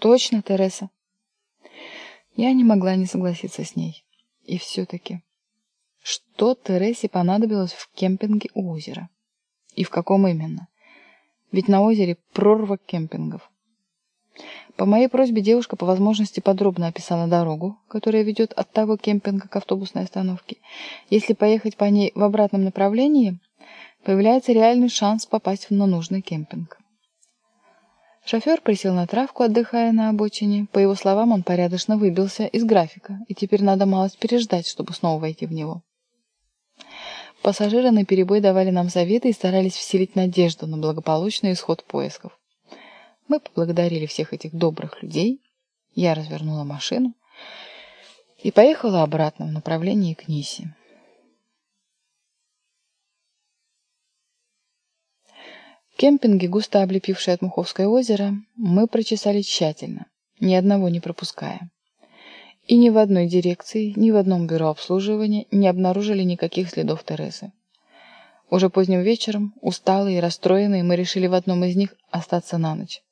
Точно, Тереса. Я не могла не согласиться с ней. И все-таки, что Тересе понадобилось в кемпинге у озера? И в каком именно? Ведь на озере прорва кемпингов. По моей просьбе девушка по возможности подробно описала дорогу, которая ведет от того кемпинга к автобусной остановке. Если поехать по ней в обратном направлении, появляется реальный шанс попасть на нужный кемпинг. Шофер присел на травку, отдыхая на обочине. По его словам, он порядочно выбился из графика, и теперь надо малость переждать, чтобы снова войти в него. Пассажиры на перебой давали нам советы и старались вселить надежду на благополучный исход поисков. Мы поблагодарили всех этих добрых людей. Я развернула машину и поехала обратно в направлении к Нисе. Кемпинги, густо облепившие от Муховское озеро, мы прочесали тщательно, ни одного не пропуская. И ни в одной дирекции, ни в одном бюро обслуживания не обнаружили никаких следов Тересы. Уже поздним вечером, усталые и расстроенные, мы решили в одном из них остаться на ночь.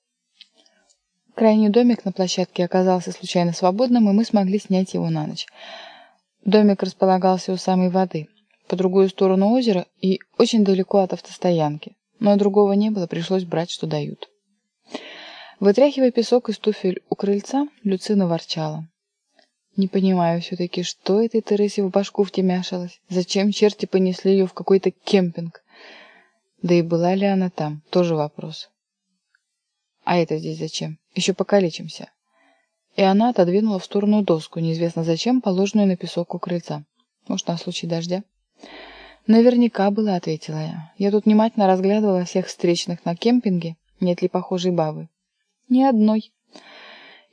Крайний домик на площадке оказался случайно свободным, и мы смогли снять его на ночь. Домик располагался у самой воды, по другую сторону озера и очень далеко от автостоянки. Но другого не было, пришлось брать, что дают. Вытряхивая песок из туфель у крыльца, Люцина ворчала. Не понимаю все-таки, что этой Тересе в башку втемяшилось? Зачем черти понесли ее в какой-то кемпинг? Да и была ли она там? Тоже вопрос. А это здесь зачем? Еще покалечимся. И она отодвинула в сторону доску, неизвестно зачем, положенную на песок у крыльца. Может, на случай дождя? «Наверняка была», — ответила я. «Я тут внимательно разглядывала всех встречных на кемпинге. Нет ли похожей бабы?» «Ни одной».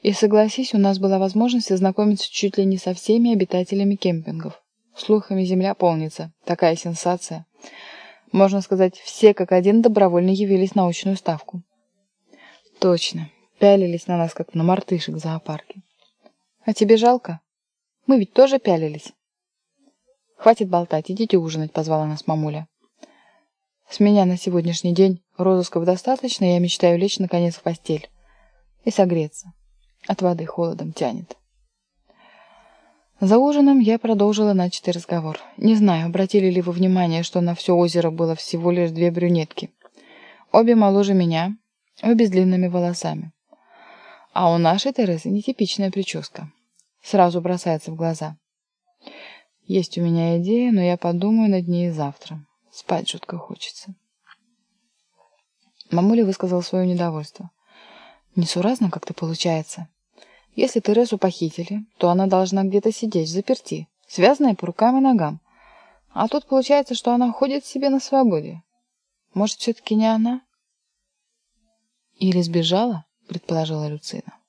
И согласись, у нас была возможность ознакомиться чуть ли не со всеми обитателями кемпингов. Слухами земля полнится. Такая сенсация. Можно сказать, все как один добровольно явились на очную ставку. Точно. Пялились на нас, как на мартышек в зоопарке. А тебе жалко? Мы ведь тоже пялились. «Хватит болтать, идите ужинать», — позвала нас мамуля. «С меня на сегодняшний день розысков достаточно, я мечтаю лечь наконец в постель и согреться. От воды холодом тянет». За ужином я продолжила начатый разговор. Не знаю, обратили ли вы внимание, что на все озеро было всего лишь две брюнетки. Обе моложе меня, обе с длинными волосами. А у нашей Терезы нетипичная прическа. Сразу бросается в глаза. Есть у меня идея, но я подумаю над ней завтра. Спать жутко хочется. Мамуля высказала свое недовольство. Несуразно как-то получается. Если Терезу похитили, то она должна где-то сидеть, заперти, связанная по рукам и ногам. А тут получается, что она ходит себе на свободе. Может, все-таки не она? Или сбежала, предположила Люцина.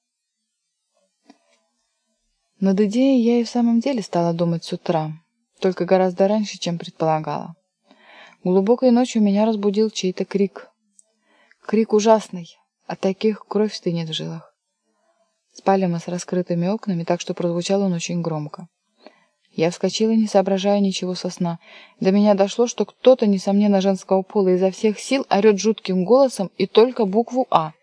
Над идеей я и в самом деле стала думать с утра, только гораздо раньше, чем предполагала. Глубокой ночью меня разбудил чей-то крик. Крик ужасный, от таких кровь стынет в жилах. Спали мы с раскрытыми окнами, так что прозвучал он очень громко. Я вскочила, не соображая ничего со сна. До меня дошло, что кто-то, несомненно, женского пола изо всех сил орет жутким голосом и только букву «А».